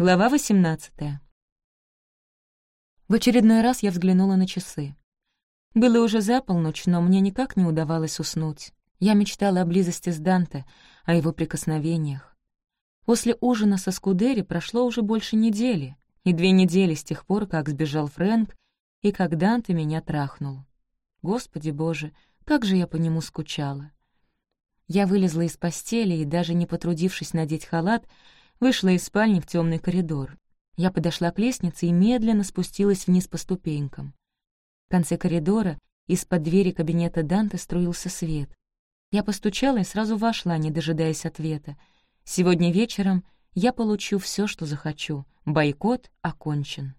Глава 18 В очередной раз я взглянула на часы. Было уже за полночь, но мне никак не удавалось уснуть. Я мечтала о близости с Данте, о его прикосновениях. После ужина со Скудери прошло уже больше недели, и две недели с тех пор, как сбежал Фрэнк, и как Данте меня трахнул. Господи боже, как же я по нему скучала. Я вылезла из постели и, даже не потрудившись надеть халат, Вышла из спальни в темный коридор. Я подошла к лестнице и медленно спустилась вниз по ступенькам. В конце коридора из-под двери кабинета Данте струился свет. Я постучала и сразу вошла, не дожидаясь ответа. Сегодня вечером я получу все, что захочу. Бойкот окончен.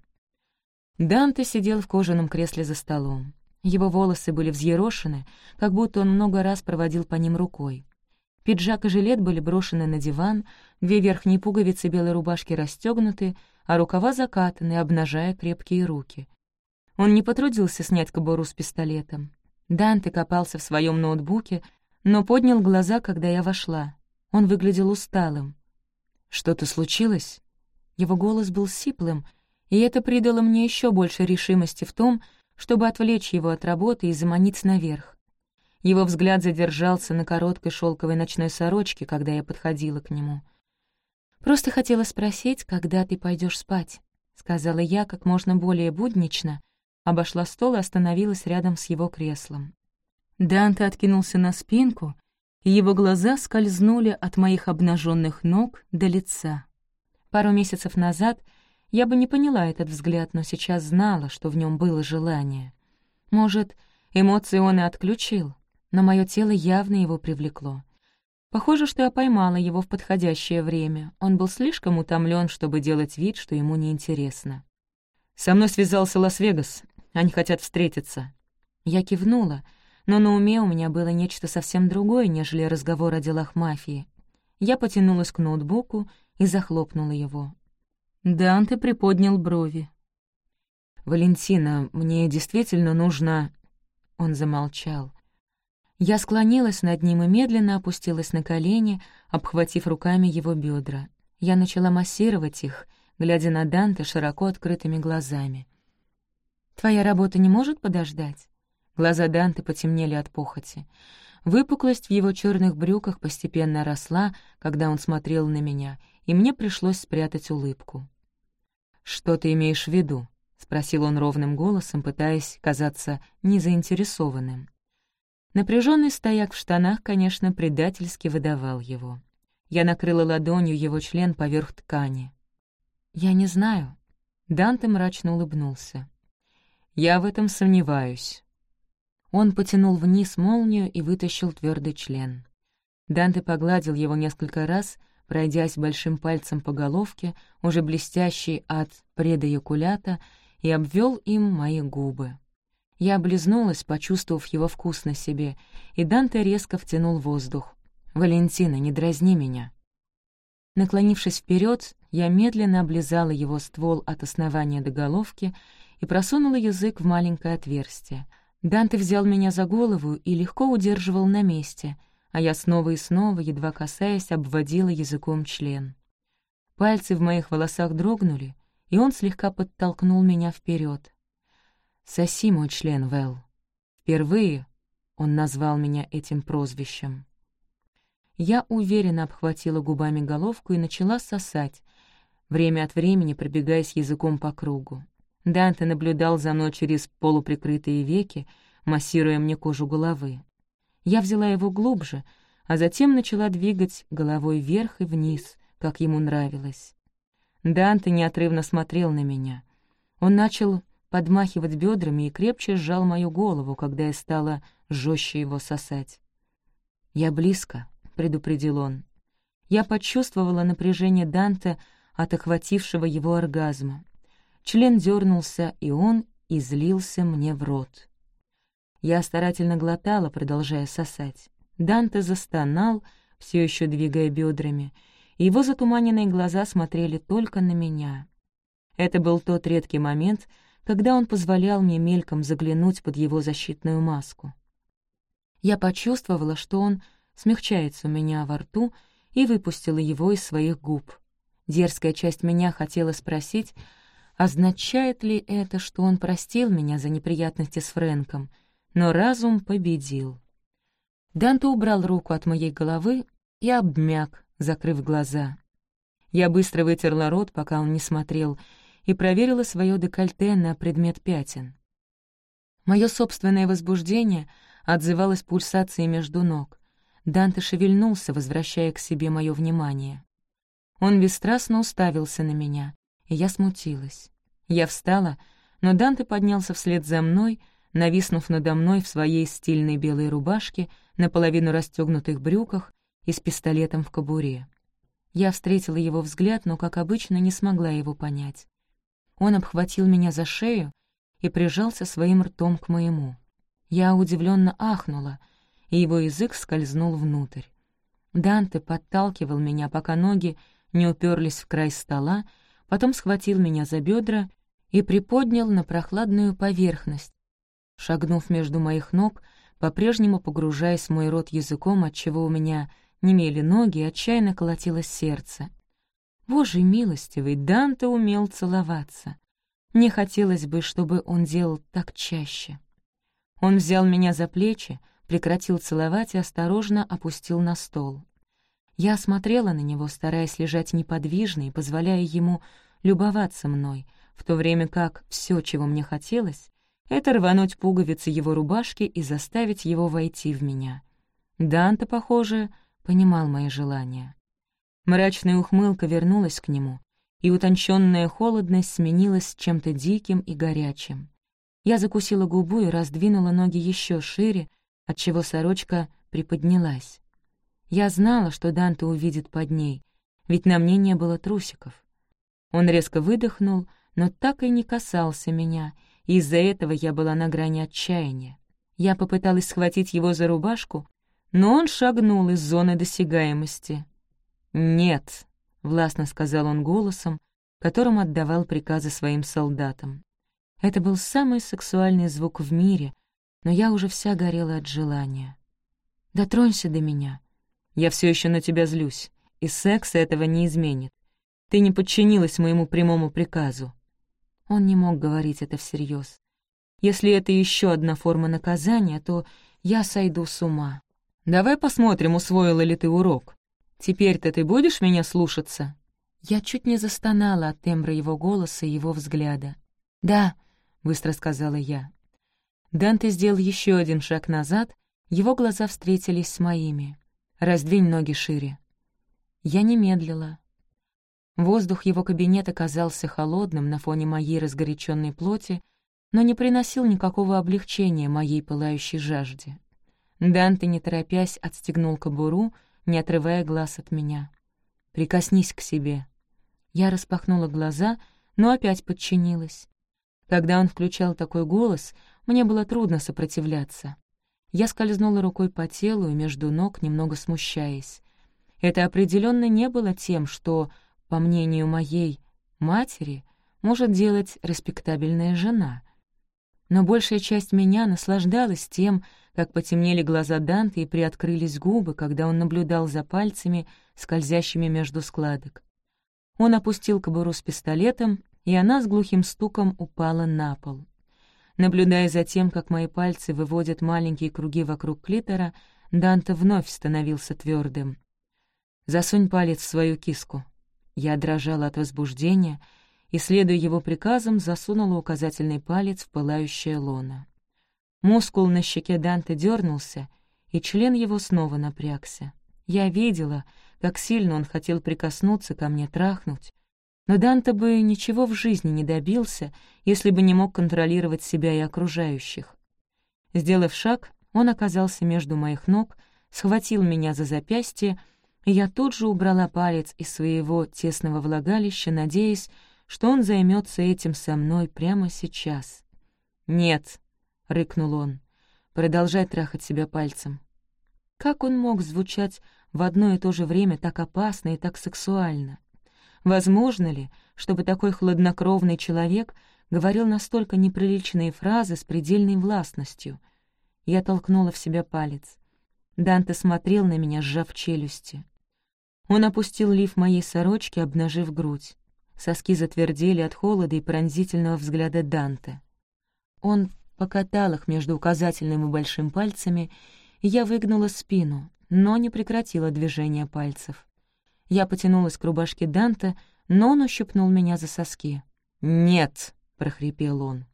Данте сидел в кожаном кресле за столом. Его волосы были взъерошены, как будто он много раз проводил по ним рукой. Пиджак и жилет были брошены на диван, две верхние пуговицы белой рубашки расстегнуты, а рукава закатаны, обнажая крепкие руки. Он не потрудился снять кобуру с пистолетом. Данте копался в своем ноутбуке, но поднял глаза, когда я вошла. Он выглядел усталым. «Что-то случилось?» Его голос был сиплым, и это придало мне еще больше решимости в том, чтобы отвлечь его от работы и заманить наверх. Его взгляд задержался на короткой шелковой ночной сорочке, когда я подходила к нему. «Просто хотела спросить, когда ты пойдешь спать», — сказала я как можно более буднично, обошла стол и остановилась рядом с его креслом. Данте откинулся на спинку, и его глаза скользнули от моих обнаженных ног до лица. Пару месяцев назад я бы не поняла этот взгляд, но сейчас знала, что в нем было желание. Может, эмоции он и отключил, но мое тело явно его привлекло. Похоже, что я поймала его в подходящее время. Он был слишком утомлен, чтобы делать вид, что ему неинтересно. «Со мной связался Лас-Вегас. Они хотят встретиться». Я кивнула, но на уме у меня было нечто совсем другое, нежели разговор о делах мафии. Я потянулась к ноутбуку и захлопнула его. Данте приподнял брови. «Валентина, мне действительно нужно...» Он замолчал. Я склонилась над ним и медленно опустилась на колени, обхватив руками его бедра. Я начала массировать их, глядя на Данте широко открытыми глазами. «Твоя работа не может подождать?» Глаза Данте потемнели от похоти. Выпуклость в его черных брюках постепенно росла, когда он смотрел на меня, и мне пришлось спрятать улыбку. «Что ты имеешь в виду?» — спросил он ровным голосом, пытаясь казаться незаинтересованным. Напряженный стояк в штанах, конечно, предательски выдавал его. Я накрыла ладонью его член поверх ткани. «Я не знаю». Данте мрачно улыбнулся. «Я в этом сомневаюсь». Он потянул вниз молнию и вытащил твердый член. Данте погладил его несколько раз, пройдясь большим пальцем по головке, уже блестящей от предоякулята, и обвел им мои губы. Я облизнулась, почувствовав его вкус на себе, и Данте резко втянул воздух. «Валентина, не дразни меня». Наклонившись вперед, я медленно облизала его ствол от основания до головки и просунула язык в маленькое отверстие. Данте взял меня за голову и легко удерживал на месте, а я снова и снова, едва касаясь, обводила языком член. Пальцы в моих волосах дрогнули, и он слегка подтолкнул меня вперед. «Соси мой член, Вэл». Впервые он назвал меня этим прозвищем. Я уверенно обхватила губами головку и начала сосать, время от времени пробегаясь языком по кругу. Данте наблюдал за мной через полуприкрытые веки, массируя мне кожу головы. Я взяла его глубже, а затем начала двигать головой вверх и вниз, как ему нравилось. Данте неотрывно смотрел на меня. Он начал подмахивать бедрами и крепче сжал мою голову, когда я стала жестче его сосать. «Я близко», — предупредил он. Я почувствовала напряжение Данте от охватившего его оргазма. Член дернулся, и он излился мне в рот. Я старательно глотала, продолжая сосать. Данте застонал, все еще двигая бедрами, и его затуманенные глаза смотрели только на меня. Это был тот редкий момент, когда он позволял мне мельком заглянуть под его защитную маску. Я почувствовала, что он смягчается у меня во рту и выпустила его из своих губ. Дерзкая часть меня хотела спросить, означает ли это, что он простил меня за неприятности с Фрэнком, но разум победил. Данте убрал руку от моей головы и обмяк, закрыв глаза. Я быстро вытерла рот, пока он не смотрел, и проверила свое декольте на предмет пятен. Мое собственное возбуждение отзывалось пульсацией между ног. Данте шевельнулся, возвращая к себе мое внимание. Он бесстрастно уставился на меня, и я смутилась. Я встала, но Данте поднялся вслед за мной, нависнув надо мной в своей стильной белой рубашке, наполовину расстегнутых брюках и с пистолетом в кобуре. Я встретила его взгляд, но, как обычно, не смогла его понять. Он обхватил меня за шею и прижался своим ртом к моему. Я удивленно ахнула, и его язык скользнул внутрь. Данте подталкивал меня, пока ноги не уперлись в край стола, потом схватил меня за бедра и приподнял на прохладную поверхность, шагнув между моих ног, по-прежнему погружаясь в мой рот языком, отчего у меня немели ноги отчаянно колотилось сердце. Боже милостивый, Данте умел целоваться. Мне хотелось бы, чтобы он делал так чаще. Он взял меня за плечи, прекратил целовать и осторожно опустил на стол. Я смотрела на него, стараясь лежать неподвижно и позволяя ему любоваться мной, в то время как все, чего мне хотелось, это рвануть пуговицы его рубашки и заставить его войти в меня. Данте, похоже, понимал мои желания. Мрачная ухмылка вернулась к нему, и утонченная холодность сменилась чем-то диким и горячим. Я закусила губу и раздвинула ноги еще шире, отчего сорочка приподнялась. Я знала, что Данте увидит под ней, ведь на мне не было трусиков. Он резко выдохнул, но так и не касался меня, и из-за этого я была на грани отчаяния. Я попыталась схватить его за рубашку, но он шагнул из зоны досягаемости. «Нет», — властно сказал он голосом, которым отдавал приказы своим солдатам. Это был самый сексуальный звук в мире, но я уже вся горела от желания. «Дотронься до меня. Я все еще на тебя злюсь, и секс этого не изменит. Ты не подчинилась моему прямому приказу». Он не мог говорить это всерьез. Если это еще одна форма наказания, то я сойду с ума. Давай посмотрим, усвоила ли ты урок. Теперь-то ты будешь меня слушаться?» Я чуть не застонала от тембра его голоса и его взгляда. «Да», — быстро сказала я. Данте сделал еще один шаг назад, его глаза встретились с моими. «Раздвинь ноги шире». Я не медлила. Воздух его кабинета казался холодным на фоне моей разгоряченной плоти, но не приносил никакого облегчения моей пылающей жажде. Данте, не торопясь, отстегнул кобуру, не отрывая глаз от меня. «Прикоснись к себе». Я распахнула глаза, но опять подчинилась. Когда он включал такой голос, мне было трудно сопротивляться. Я скользнула рукой по телу и между ног, немного смущаясь. Это определенно не было тем, что, по мнению моей матери, может делать респектабельная жена. Но большая часть меня наслаждалась тем, как потемнели глаза Данте и приоткрылись губы, когда он наблюдал за пальцами, скользящими между складок. Он опустил кобуру с пистолетом, и она с глухим стуком упала на пол. Наблюдая за тем, как мои пальцы выводят маленькие круги вокруг клитора, Данте вновь становился твердым. «Засунь палец в свою киску». Я дрожала от возбуждения и, следуя его приказам, засунула указательный палец в пылающее лоно. Мускул на щеке Данте дернулся, и член его снова напрягся. Я видела, как сильно он хотел прикоснуться ко мне, трахнуть, но Данте бы ничего в жизни не добился, если бы не мог контролировать себя и окружающих. Сделав шаг, он оказался между моих ног, схватил меня за запястье, и я тут же убрала палец из своего тесного влагалища, надеясь, что он займется этим со мной прямо сейчас. «Нет», — рыкнул он. «Продолжай трахать себя пальцем». Как он мог звучать в одно и то же время так опасно и так сексуально? Возможно ли, чтобы такой хладнокровный человек говорил настолько неприличные фразы с предельной властностью? Я толкнула в себя палец. Данте смотрел на меня, сжав челюсти. Он опустил лиф моей сорочки, обнажив грудь. Соски затвердели от холода и пронзительного взгляда Данте. Он покатал их между указательным и большим пальцами, и я выгнула спину, но не прекратила движение пальцев. Я потянулась к рубашке Данте, но он ущипнул меня за соски. «Нет!» — прохрипел он.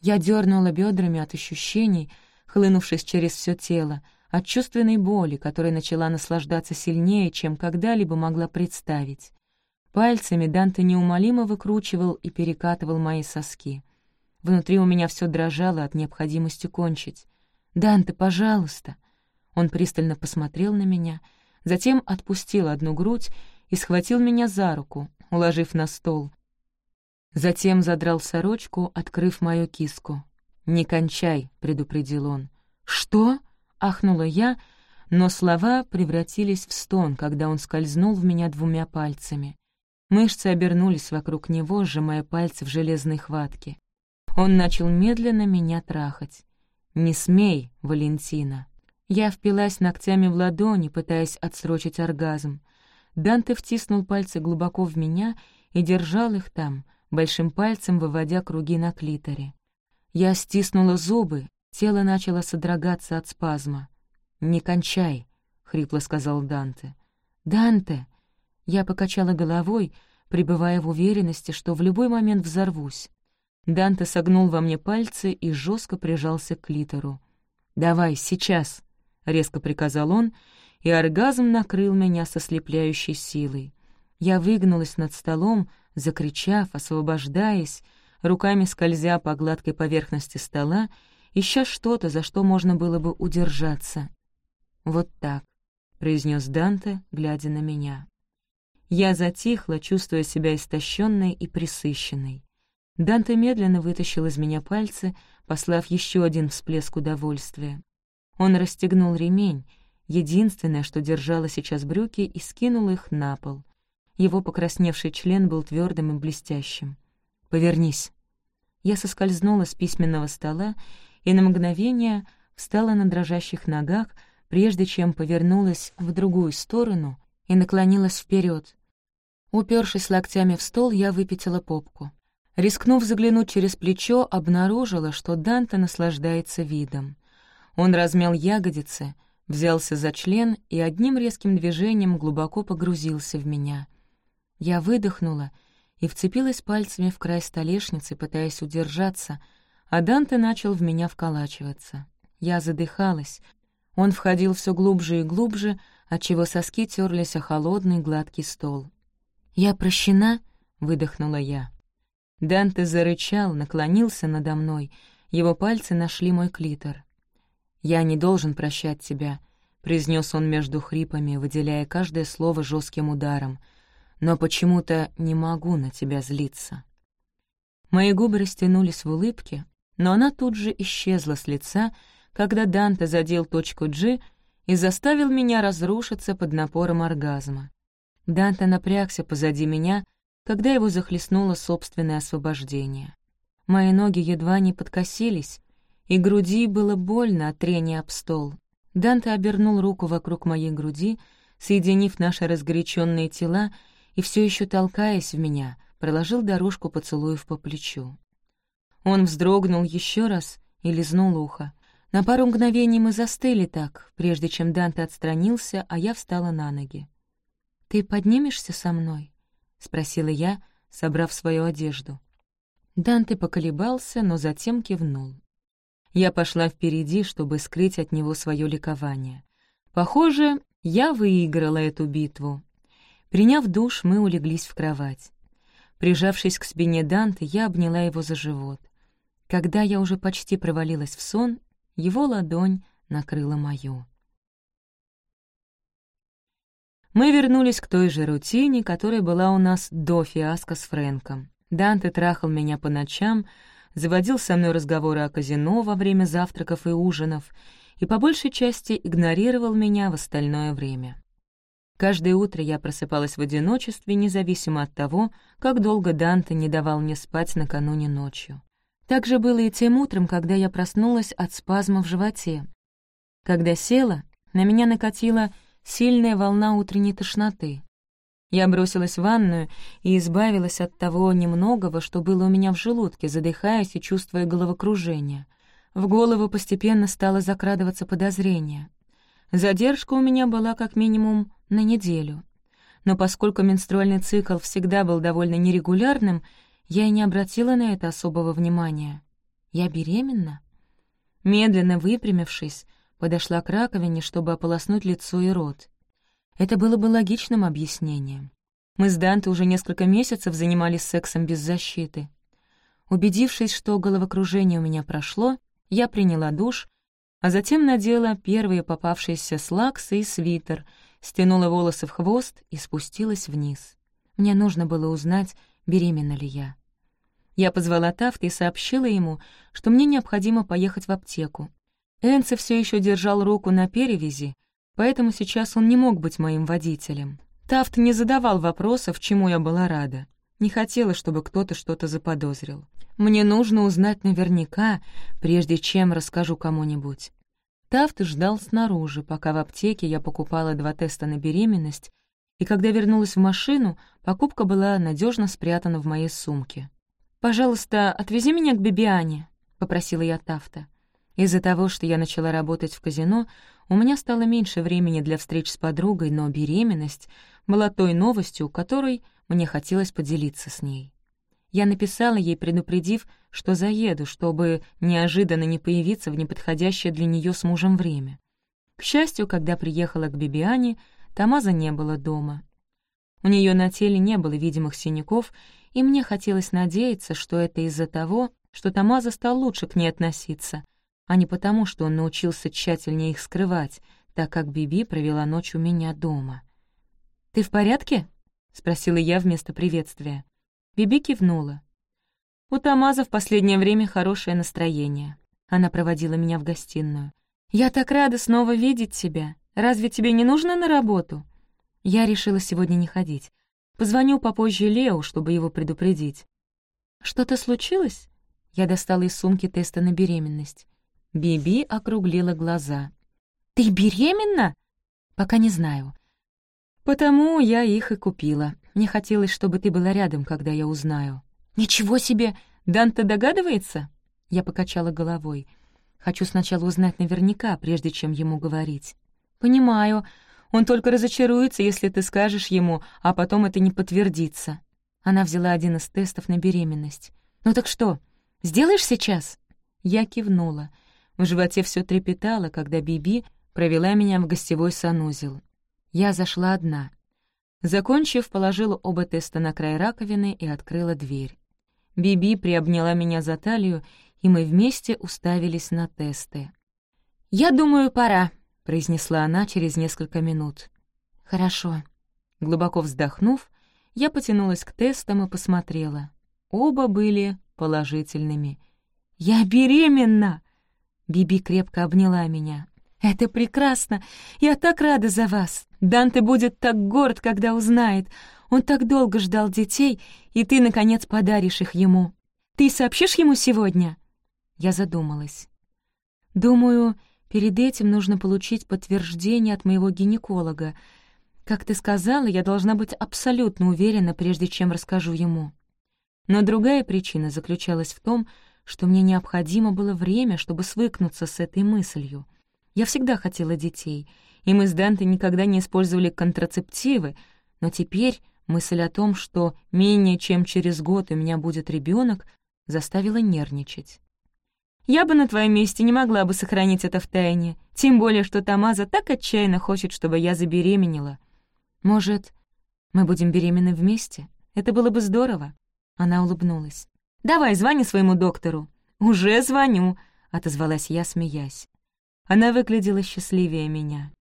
Я дернула бедрами от ощущений, хлынувшись через все тело, от чувственной боли, которой начала наслаждаться сильнее, чем когда-либо могла представить. Пальцами Данте неумолимо выкручивал и перекатывал мои соски. Внутри у меня все дрожало от необходимости кончить. «Данте, пожалуйста!» Он пристально посмотрел на меня, затем отпустил одну грудь и схватил меня за руку, уложив на стол. Затем задрал сорочку, открыв мою киску. «Не кончай», — предупредил он. «Что?» — ахнула я, но слова превратились в стон, когда он скользнул в меня двумя пальцами. Мышцы обернулись вокруг него, сжимая пальцы в железной хватке. Он начал медленно меня трахать. «Не смей, Валентина!» Я впилась ногтями в ладони, пытаясь отсрочить оргазм. Данте втиснул пальцы глубоко в меня и держал их там, большим пальцем выводя круги на клиторе. Я стиснула зубы, тело начало содрогаться от спазма. «Не кончай», — хрипло сказал Данте. «Данте!» Я покачала головой, пребывая в уверенности, что в любой момент взорвусь. Данте согнул во мне пальцы и жестко прижался к клитору. «Давай, сейчас!» — резко приказал он, и оргазм накрыл меня со слепляющей силой. Я выгнулась над столом, закричав, освобождаясь, руками скользя по гладкой поверхности стола, ища что-то, за что можно было бы удержаться. «Вот так», — произнес Данте, глядя на меня. Я затихла, чувствуя себя истощенной и присыщенной. Данте медленно вытащил из меня пальцы, послав еще один всплеск удовольствия. Он расстегнул ремень, единственное, что держало сейчас брюки, и скинул их на пол. Его покрасневший член был твердым и блестящим. «Повернись». Я соскользнула с письменного стола и на мгновение встала на дрожащих ногах, прежде чем повернулась в другую сторону и наклонилась вперед. Упершись локтями в стол, я выпятила попку. Рискнув заглянуть через плечо, обнаружила, что Данте наслаждается видом. Он размял ягодицы, взялся за член и одним резким движением глубоко погрузился в меня. Я выдохнула и вцепилась пальцами в край столешницы, пытаясь удержаться, а Данте начал в меня вколачиваться. Я задыхалась. Он входил все глубже и глубже, отчего соски терлись о холодный гладкий стол. «Я прощена?» — выдохнула я. Данте зарычал, наклонился надо мной. Его пальцы нашли мой клитор. «Я не должен прощать тебя», — произнес он между хрипами, выделяя каждое слово жестким ударом. «Но почему-то не могу на тебя злиться». Мои губы растянулись в улыбке, но она тут же исчезла с лица, когда Данте задел точку G и заставил меня разрушиться под напором оргазма. Данте напрягся позади меня, когда его захлестнуло собственное освобождение. Мои ноги едва не подкосились, и груди было больно от трения об стол. Данте обернул руку вокруг моей груди, соединив наши разгоряченные тела и все еще толкаясь в меня, проложил дорожку поцелуев по плечу. Он вздрогнул еще раз и лизнул ухо. На пару мгновений мы застыли так, прежде чем Данте отстранился, а я встала на ноги. «Ты поднимешься со мной?» — спросила я, собрав свою одежду. Данте поколебался, но затем кивнул. Я пошла впереди, чтобы скрыть от него свое ликование. Похоже, я выиграла эту битву. Приняв душ, мы улеглись в кровать. Прижавшись к спине Данте, я обняла его за живот. Когда я уже почти провалилась в сон, его ладонь накрыла мою. Мы вернулись к той же рутине, которая была у нас до фиаско с Фрэнком. Данте трахал меня по ночам, заводил со мной разговоры о казино во время завтраков и ужинов и по большей части игнорировал меня в остальное время. Каждое утро я просыпалась в одиночестве, независимо от того, как долго Данте не давал мне спать накануне ночью. Так же было и тем утром, когда я проснулась от спазма в животе. Когда села, на меня накатила сильная волна утренней тошноты. Я бросилась в ванную и избавилась от того немногого, что было у меня в желудке, задыхаясь и чувствуя головокружение. В голову постепенно стало закрадываться подозрение. Задержка у меня была как минимум на неделю. Но поскольку менструальный цикл всегда был довольно нерегулярным, я и не обратила на это особого внимания. Я беременна? Медленно выпрямившись, подошла к раковине, чтобы ополоснуть лицо и рот. Это было бы логичным объяснением. Мы с Данте уже несколько месяцев занимались сексом без защиты. Убедившись, что головокружение у меня прошло, я приняла душ, а затем надела первые попавшиеся слаксы и свитер, стянула волосы в хвост и спустилась вниз. Мне нужно было узнать, беременна ли я. Я позвала Тафта и сообщила ему, что мне необходимо поехать в аптеку. Энце все еще держал руку на перевязи, поэтому сейчас он не мог быть моим водителем. Тафт не задавал вопросов, чему я была рада. Не хотела, чтобы кто-то что-то заподозрил. Мне нужно узнать наверняка, прежде чем расскажу кому-нибудь. Тафт ждал снаружи, пока в аптеке я покупала два теста на беременность, и когда вернулась в машину, покупка была надежно спрятана в моей сумке. «Пожалуйста, отвези меня к Бибиане», — попросила я Тафта. Из-за того, что я начала работать в казино, у меня стало меньше времени для встреч с подругой, но беременность была той новостью, которой мне хотелось поделиться с ней. Я написала ей, предупредив, что заеду, чтобы неожиданно не появиться в неподходящее для нее с мужем время. К счастью, когда приехала к Бибиане, Тамаза не было дома. У нее на теле не было видимых синяков, и мне хотелось надеяться, что это из-за того, что Тамаза стал лучше к ней относиться, а не потому, что он научился тщательнее их скрывать, так как Биби провела ночь у меня дома. «Ты в порядке?» — спросила я вместо приветствия. Биби кивнула. У Тамаза в последнее время хорошее настроение. Она проводила меня в гостиную. «Я так рада снова видеть тебя. Разве тебе не нужно на работу?» Я решила сегодня не ходить. Позвоню попозже Лео, чтобы его предупредить. «Что-то случилось?» Я достала из сумки теста на беременность. Биби округлила глаза. «Ты беременна?» «Пока не знаю. Потому я их и купила. Мне хотелось, чтобы ты была рядом, когда я узнаю». «Ничего себе! Данте догадывается?» Я покачала головой. «Хочу сначала узнать наверняка, прежде чем ему говорить». «Понимаю. Он только разочаруется, если ты скажешь ему, а потом это не подтвердится». Она взяла один из тестов на беременность. «Ну так что, сделаешь сейчас?» Я кивнула. В животе все трепетало, когда Биби провела меня в гостевой санузел. Я зашла одна. Закончив, положила оба теста на край раковины и открыла дверь. Биби приобняла меня за талию, и мы вместе уставились на тесты. «Я думаю, пора», — произнесла она через несколько минут. «Хорошо». Глубоко вздохнув, я потянулась к тестам и посмотрела. Оба были положительными. «Я беременна!» Биби крепко обняла меня. «Это прекрасно! Я так рада за вас! Данте будет так горд, когда узнает. Он так долго ждал детей, и ты, наконец, подаришь их ему. Ты сообщишь ему сегодня?» Я задумалась. «Думаю, перед этим нужно получить подтверждение от моего гинеколога. Как ты сказала, я должна быть абсолютно уверена, прежде чем расскажу ему. Но другая причина заключалась в том, что мне необходимо было время, чтобы свыкнуться с этой мыслью — я всегда хотела детей, и мы с Данте никогда не использовали контрацептивы, но теперь мысль о том, что менее чем через год у меня будет ребенок, заставила нервничать. Я бы на твоем месте не могла бы сохранить это в тайне, тем более, что Тамаза так отчаянно хочет, чтобы я забеременела. Может, мы будем беременны вместе? Это было бы здорово. Она улыбнулась. «Давай, звони своему доктору». «Уже звоню», — отозвалась я, смеясь. Она выглядела счастливее меня.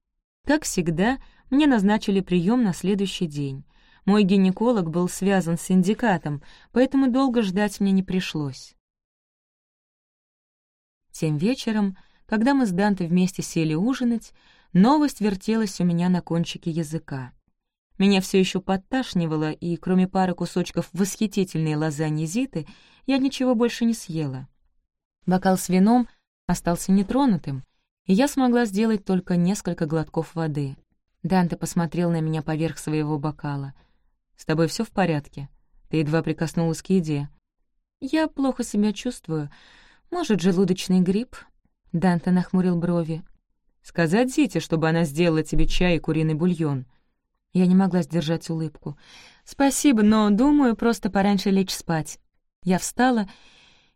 Как всегда, мне назначили прием на следующий день. Мой гинеколог был связан с синдикатом, поэтому долго ждать мне не пришлось. Тем вечером, когда мы с Данте вместе сели ужинать, новость вертелась у меня на кончике языка. Меня все еще подташнивало, и кроме пары кусочков восхитительной лазаньи Зиты, я ничего больше не съела. Бокал с вином остался нетронутым, и я смогла сделать только несколько глотков воды. Данте посмотрел на меня поверх своего бокала. «С тобой все в порядке? Ты едва прикоснулась к еде». «Я плохо себя чувствую. Может, желудочный грипп?» Данте нахмурил брови. «Сказать Зите, чтобы она сделала тебе чай и куриный бульон». Я не могла сдержать улыбку. «Спасибо, но, думаю, просто пораньше лечь спать». Я встала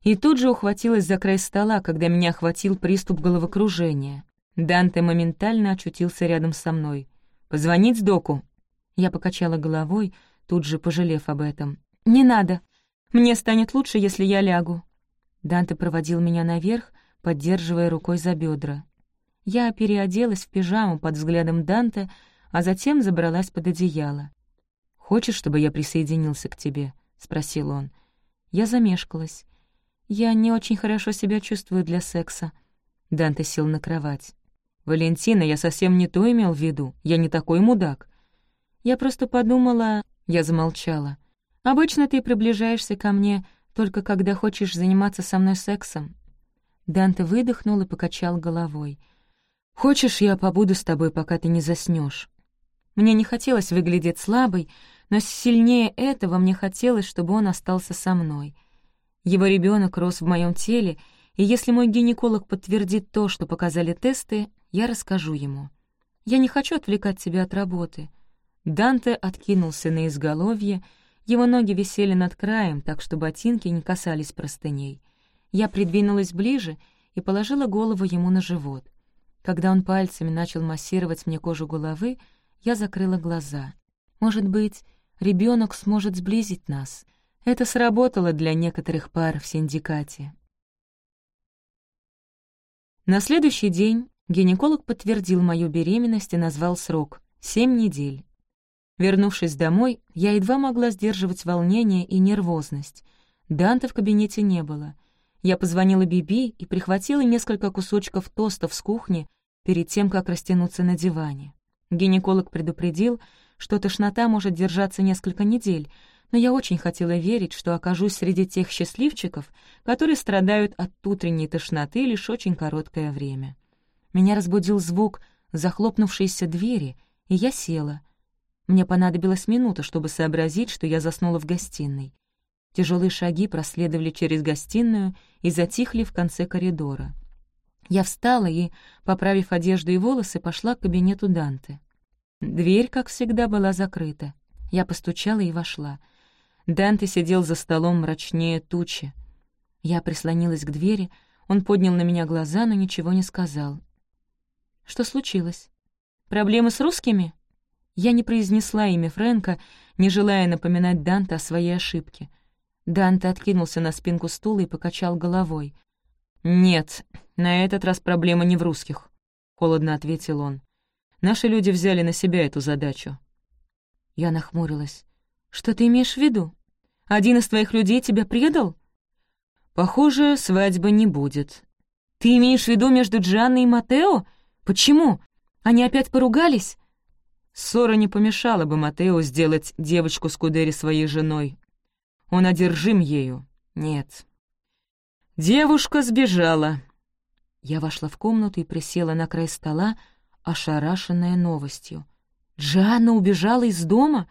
и тут же ухватилась за край стола, когда меня охватил приступ головокружения. Данте моментально очутился рядом со мной. «Позвонить доку?» Я покачала головой, тут же пожалев об этом. «Не надо. Мне станет лучше, если я лягу». Данте проводил меня наверх, поддерживая рукой за бедра. Я переоделась в пижаму под взглядом Данте, а затем забралась под одеяло. «Хочешь, чтобы я присоединился к тебе?» — спросил он. Я замешкалась. «Я не очень хорошо себя чувствую для секса». Данте сел на кровать. «Валентина, я совсем не то имел в виду. Я не такой мудак». «Я просто подумала...» Я замолчала. «Обычно ты приближаешься ко мне только когда хочешь заниматься со мной сексом». Данте выдохнул и покачал головой. «Хочешь, я побуду с тобой, пока ты не заснешь? Мне не хотелось выглядеть слабой, но сильнее этого мне хотелось, чтобы он остался со мной. Его ребенок рос в моем теле, и если мой гинеколог подтвердит то, что показали тесты, я расскажу ему. Я не хочу отвлекать тебя от работы. Данте откинулся на изголовье, его ноги висели над краем, так что ботинки не касались простыней. Я придвинулась ближе и положила голову ему на живот. Когда он пальцами начал массировать мне кожу головы, я закрыла глаза. Может быть, ребенок сможет сблизить нас. Это сработало для некоторых пар в синдикате. На следующий день Гинеколог подтвердил мою беременность и назвал срок — семь недель. Вернувшись домой, я едва могла сдерживать волнение и нервозность. Данта в кабинете не было. Я позвонила Биби и прихватила несколько кусочков тостов с кухни перед тем, как растянуться на диване. Гинеколог предупредил, что тошнота может держаться несколько недель, но я очень хотела верить, что окажусь среди тех счастливчиков, которые страдают от утренней тошноты лишь очень короткое время. Меня разбудил звук захлопнувшейся двери, и я села. Мне понадобилась минута, чтобы сообразить, что я заснула в гостиной. Тяжелые шаги проследовали через гостиную и затихли в конце коридора. Я встала и, поправив одежду и волосы, пошла к кабинету Данте. Дверь, как всегда, была закрыта. Я постучала и вошла. Данте сидел за столом мрачнее тучи. Я прислонилась к двери, он поднял на меня глаза, но ничего не сказал. Что случилось? Проблемы с русскими? Я не произнесла имя Фрэнка, не желая напоминать Данте о своей ошибке. Данте откинулся на спинку стула и покачал головой. «Нет, на этот раз проблема не в русских», — холодно ответил он. «Наши люди взяли на себя эту задачу». Я нахмурилась. «Что ты имеешь в виду? Один из твоих людей тебя предал?» «Похоже, свадьбы не будет». «Ты имеешь в виду между Джанной и Матео?» Почему? Они опять поругались? Ссора не помешала бы Матео сделать девочку Скудери своей женой. Он одержим ею. Нет. Девушка сбежала. Я вошла в комнату и присела на край стола, ошарашенная новостью. Джанна убежала из дома?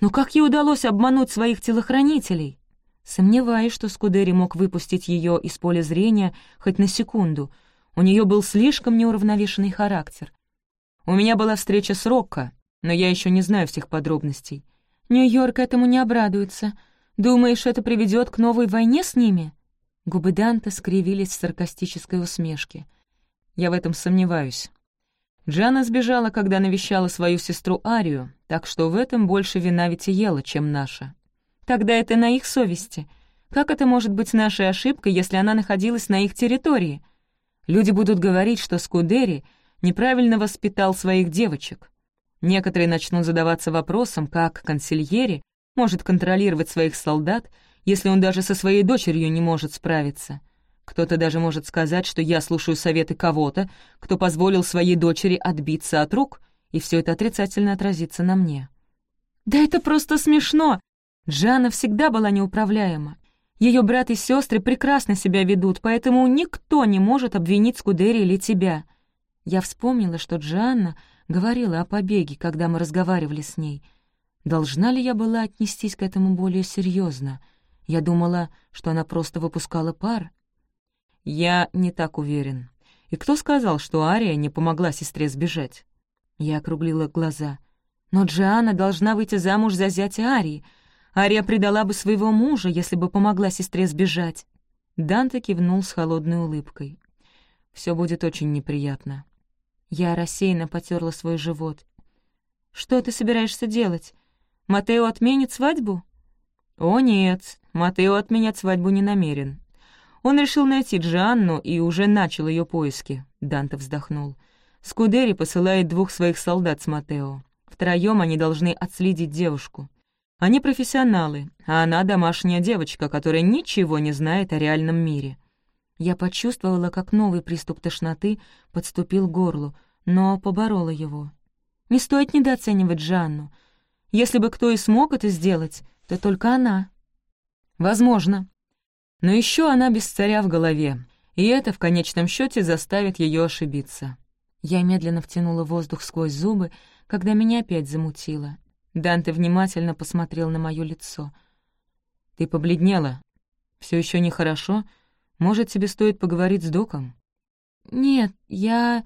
Но как ей удалось обмануть своих телохранителей? Сомневаюсь, что Скудери мог выпустить ее из поля зрения хоть на секунду — у нее был слишком неуравновешенный характер. У меня была встреча с Рокко, но я еще не знаю всех подробностей. Нью-Йорк этому не обрадуется. Думаешь, это приведет к новой войне с ними?» Губы Данте скривились в саркастической усмешке. «Я в этом сомневаюсь. Джана сбежала, когда навещала свою сестру Арию, так что в этом больше вина Витиела, чем наша. Тогда это на их совести. Как это может быть нашей ошибкой, если она находилась на их территории?» Люди будут говорить, что Скудери неправильно воспитал своих девочек. Некоторые начнут задаваться вопросом, как консильери может контролировать своих солдат, если он даже со своей дочерью не может справиться. Кто-то даже может сказать, что я слушаю советы кого-то, кто позволил своей дочери отбиться от рук, и все это отрицательно отразится на мне. «Да это просто смешно!» Джана всегда была неуправляема. Ее брат и сестры прекрасно себя ведут, поэтому никто не может обвинить Скудери или тебя. Я вспомнила, что Джанна говорила о побеге, когда мы разговаривали с ней. Должна ли я была отнестись к этому более серьезно? Я думала, что она просто выпускала пар. Я не так уверен. И кто сказал, что Ария не помогла сестре сбежать? Я округлила глаза. Но Джиана должна выйти замуж за зятя Арии. Ария предала бы своего мужа, если бы помогла сестре сбежать. Данте кивнул с холодной улыбкой. Все будет очень неприятно. Я рассеянно потерла свой живот. «Что ты собираешься делать? Матео отменит свадьбу?» «О, нет, Матео отменять свадьбу не намерен. Он решил найти Джанну и уже начал ее поиски», — Данте вздохнул. «Скудери посылает двух своих солдат с Матео. Втроем они должны отследить девушку. Они профессионалы, а она домашняя девочка, которая ничего не знает о реальном мире. Я почувствовала, как новый приступ тошноты подступил к горлу, но поборола его. Не стоит недооценивать Жанну. Если бы кто и смог это сделать, то только она. Возможно. Но еще она без царя в голове, и это в конечном счете заставит ее ошибиться. Я медленно втянула воздух сквозь зубы, когда меня опять замутило. Данте внимательно посмотрел на мое лицо. «Ты побледнела. Все еще нехорошо?» Может, тебе стоит поговорить с доком?» «Нет, я...»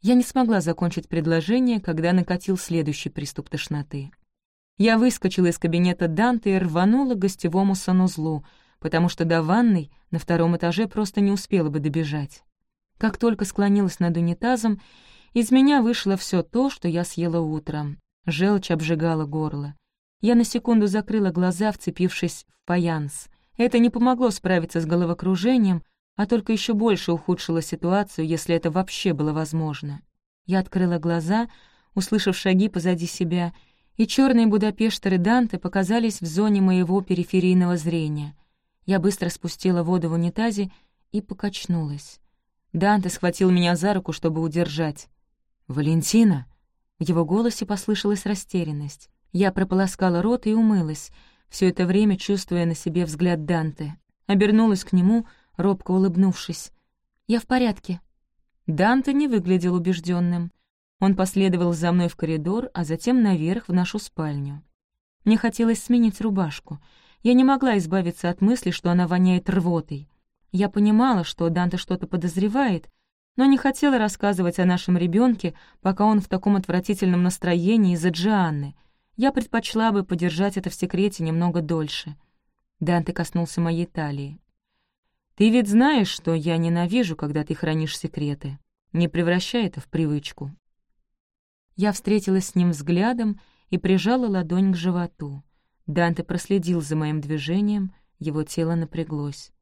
Я не смогла закончить предложение, когда накатил следующий приступ тошноты. Я выскочила из кабинета Данте и рванула к гостевому санузлу, потому что до ванной на втором этаже просто не успела бы добежать. Как только склонилась над унитазом, из меня вышло все то, что я съела утром. Желчь обжигала горло. Я на секунду закрыла глаза, вцепившись в паянс. Это не помогло справиться с головокружением, а только еще больше ухудшило ситуацию, если это вообще было возможно. Я открыла глаза, услышав шаги позади себя, и черные Будапештеры Данте показались в зоне моего периферийного зрения. Я быстро спустила воду в унитазе и покачнулась. Данте схватил меня за руку, чтобы удержать. «Валентина!» В его голосе послышалась растерянность. Я прополоскала рот и умылась — все это время чувствуя на себе взгляд Данте. Обернулась к нему, робко улыбнувшись. «Я в порядке». Данте не выглядел убежденным. Он последовал за мной в коридор, а затем наверх в нашу спальню. Мне хотелось сменить рубашку. Я не могла избавиться от мысли, что она воняет рвотой. Я понимала, что Данте что-то подозревает, но не хотела рассказывать о нашем ребенке, пока он в таком отвратительном настроении из-за Джианны — я предпочла бы подержать это в секрете немного дольше. Данте коснулся моей талии. «Ты ведь знаешь, что я ненавижу, когда ты хранишь секреты. Не превращай это в привычку». Я встретилась с ним взглядом и прижала ладонь к животу. Данте проследил за моим движением, его тело напряглось.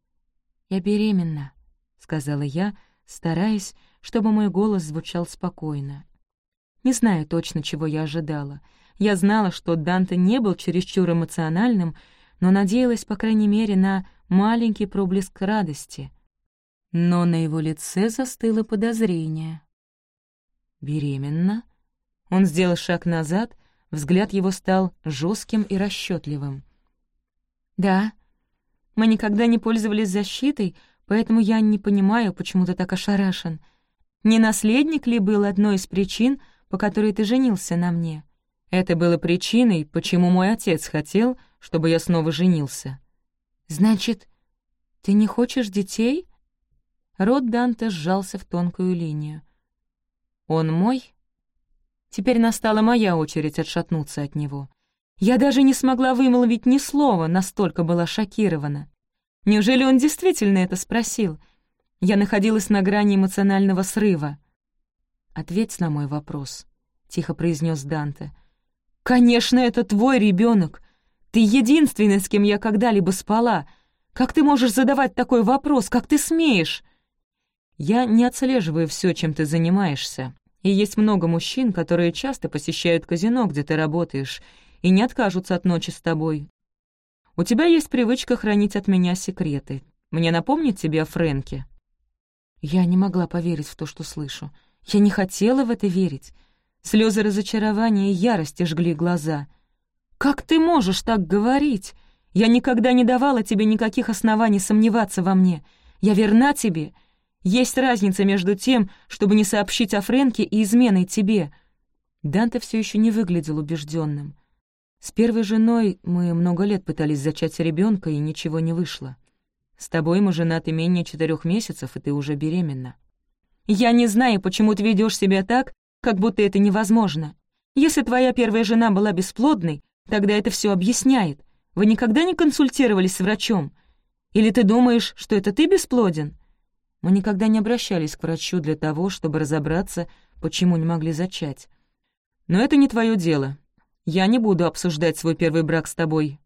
«Я беременна», — сказала я, стараясь, чтобы мой голос звучал спокойно. Не знаю точно, чего я ожидала — я знала, что Данте не был чересчур эмоциональным, но надеялась, по крайней мере, на маленький проблеск радости. Но на его лице застыло подозрение. «Беременна?» Он сделал шаг назад, взгляд его стал жестким и расчетливым. «Да, мы никогда не пользовались защитой, поэтому я не понимаю, почему ты так ошарашен. Не наследник ли был одной из причин, по которой ты женился на мне?» Это было причиной, почему мой отец хотел, чтобы я снова женился. «Значит, ты не хочешь детей?» Рот Данте сжался в тонкую линию. «Он мой?» Теперь настала моя очередь отшатнуться от него. Я даже не смогла вымолвить ни слова, настолько была шокирована. Неужели он действительно это спросил? Я находилась на грани эмоционального срыва. «Ответь на мой вопрос», — тихо произнес Данте. «Конечно, это твой ребенок. Ты единственный, с кем я когда-либо спала. Как ты можешь задавать такой вопрос? Как ты смеешь?» «Я не отслеживаю все, чем ты занимаешься. И есть много мужчин, которые часто посещают казино, где ты работаешь, и не откажутся от ночи с тобой. У тебя есть привычка хранить от меня секреты. Мне напомнить тебе о Фрэнке?» Я не могла поверить в то, что слышу. Я не хотела в это верить. Слезы разочарования и ярости жгли глаза. «Как ты можешь так говорить? Я никогда не давала тебе никаких оснований сомневаться во мне. Я верна тебе. Есть разница между тем, чтобы не сообщить о Фрэнке и изменой тебе». Данте все еще не выглядел убежденным. С первой женой мы много лет пытались зачать ребенка, и ничего не вышло. С тобой мы женаты менее четырех месяцев, и ты уже беременна. Я не знаю, почему ты ведешь себя так, как будто это невозможно. Если твоя первая жена была бесплодной, тогда это все объясняет. Вы никогда не консультировались с врачом? Или ты думаешь, что это ты бесплоден? Мы никогда не обращались к врачу для того, чтобы разобраться, почему не могли зачать. Но это не твое дело. Я не буду обсуждать свой первый брак с тобой.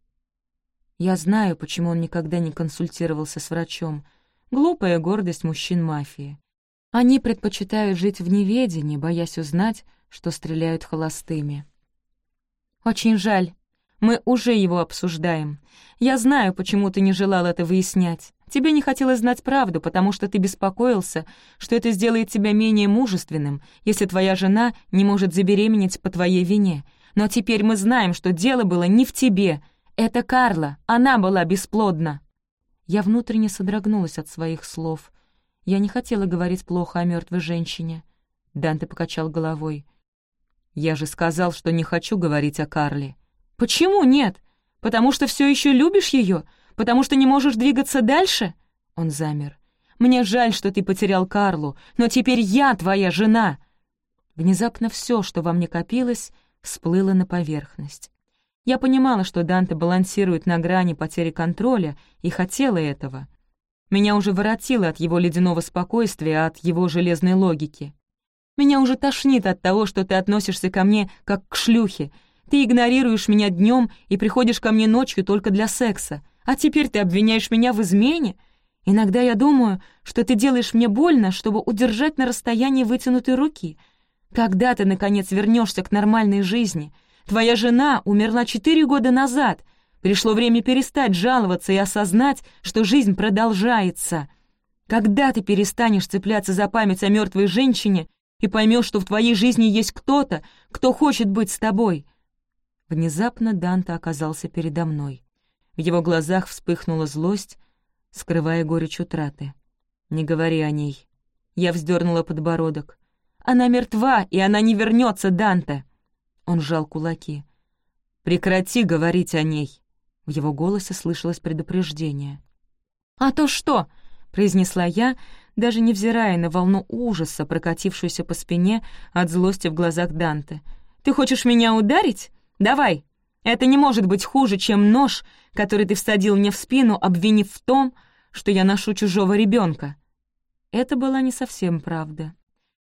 Я знаю, почему он никогда не консультировался с врачом. Глупая гордость мужчин мафии. Они предпочитают жить в неведении, боясь узнать, что стреляют холостыми. Очень жаль. Мы уже его обсуждаем. Я знаю, почему ты не желал это выяснять. Тебе не хотелось знать правду, потому что ты беспокоился, что это сделает тебя менее мужественным, если твоя жена не может забеременеть по твоей вине. Но теперь мы знаем, что дело было не в тебе — это Карла, она была бесплодна. Я внутренне содрогнулась от своих слов. Я не хотела говорить плохо о мертвой женщине. Данте покачал головой. «Я же сказал, что не хочу говорить о Карле». «Почему нет? Потому что все еще любишь ее? Потому что не можешь двигаться дальше?» Он замер. «Мне жаль, что ты потерял Карлу, но теперь я твоя жена!» Внезапно все, что во мне копилось, всплыло на поверхность. Я понимала, что Данте балансирует на грани потери контроля, и хотела этого. Меня уже воротило от его ледяного спокойствия, от его железной логики. Меня уже тошнит от того, что ты относишься ко мне как к шлюхе. Ты игнорируешь меня днем и приходишь ко мне ночью только для секса. А теперь ты обвиняешь меня в измене? Иногда я думаю, что ты делаешь мне больно, чтобы удержать на расстоянии вытянутой руки. Когда ты, наконец, вернешься к нормальной жизни — Твоя жена умерла четыре года назад. Пришло время перестать жаловаться и осознать, что жизнь продолжается. Когда ты перестанешь цепляться за память о мертвой женщине и поймешь, что в твоей жизни есть кто-то, кто хочет быть с тобой?» Внезапно Данта оказался передо мной. В его глазах вспыхнула злость, скрывая горечь утраты. «Не говори о ней». Я вздернула подбородок. «Она мертва, и она не вернется, Данте!» Он сжал кулаки. «Прекрати говорить о ней!» В его голосе слышалось предупреждение. «А то что?» — произнесла я, даже невзирая на волну ужаса, прокатившуюся по спине от злости в глазах Данте. «Ты хочешь меня ударить? Давай! Это не может быть хуже, чем нож, который ты всадил мне в спину, обвинив в том, что я ношу чужого ребенка. Это была не совсем правда.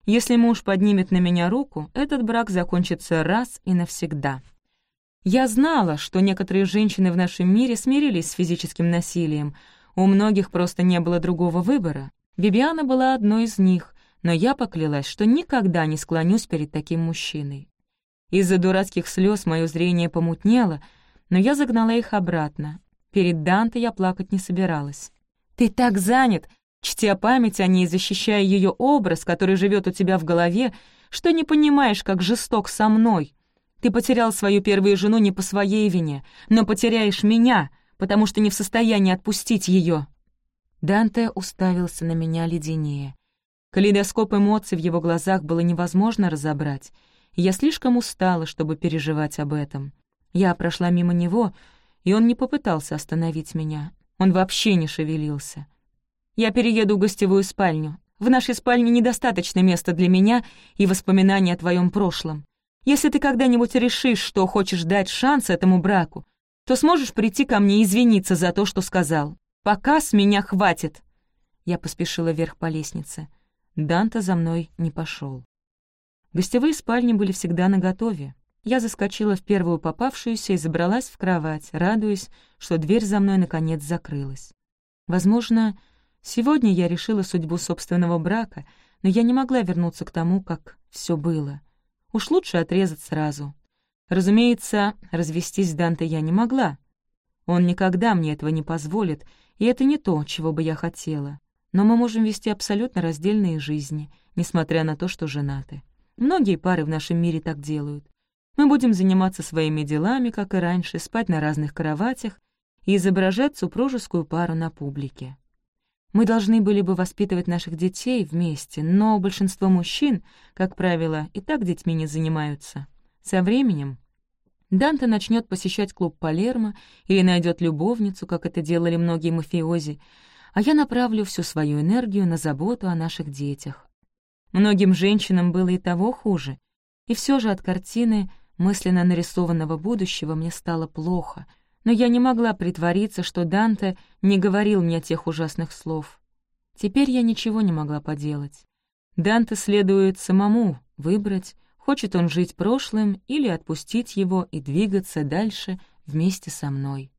Если муж поднимет на меня руку, этот брак закончится раз и навсегда. Я знала, что некоторые женщины в нашем мире смирились с физическим насилием, у многих просто не было другого выбора. Бибиана была одной из них, но я поклялась, что никогда не склонюсь перед таким мужчиной. Из-за дурацких слез мое зрение помутнело, но я загнала их обратно. Перед Данте я плакать не собиралась. «Ты так занят, чтя память о ней, защищая ее образ, который живет у тебя в голове, что не понимаешь, как жесток со мной. Ты потерял свою первую жену не по своей вине, но потеряешь меня, потому что не в состоянии отпустить ее. Данте уставился на меня леденее. Калейдоскоп эмоций в его глазах было невозможно разобрать, я слишком устала, чтобы переживать об этом. Я прошла мимо него, и он не попытался остановить меня. Он вообще не шевелился. Я перееду в гостевую спальню. В нашей спальне недостаточно места для меня и воспоминаний о твоем прошлом. Если ты когда-нибудь решишь, что хочешь дать шанс этому браку, то сможешь прийти ко мне и извиниться за то, что сказал. Пока с меня хватит». Я поспешила вверх по лестнице. Данта за мной не пошел. Гостевые спальни были всегда наготове. Я заскочила в первую попавшуюся и забралась в кровать, радуясь, что дверь за мной наконец закрылась. Возможно, Сегодня я решила судьбу собственного брака, но я не могла вернуться к тому, как все было. Уж лучше отрезать сразу. Разумеется, развестись с Данте я не могла. Он никогда мне этого не позволит, и это не то, чего бы я хотела. Но мы можем вести абсолютно раздельные жизни, несмотря на то, что женаты. Многие пары в нашем мире так делают. Мы будем заниматься своими делами, как и раньше, спать на разных кроватях и изображать супружескую пару на публике. Мы должны были бы воспитывать наших детей вместе, но большинство мужчин, как правило, и так детьми не занимаются. Со временем Данте начнет посещать клуб Палермо или найдет любовницу, как это делали многие мафиози, а я направлю всю свою энергию на заботу о наших детях. Многим женщинам было и того хуже, и все же от картины мысленно нарисованного будущего мне стало плохо, но я не могла притвориться, что Данте не говорил мне тех ужасных слов. Теперь я ничего не могла поделать. Данте следует самому выбрать, хочет он жить прошлым или отпустить его и двигаться дальше вместе со мной.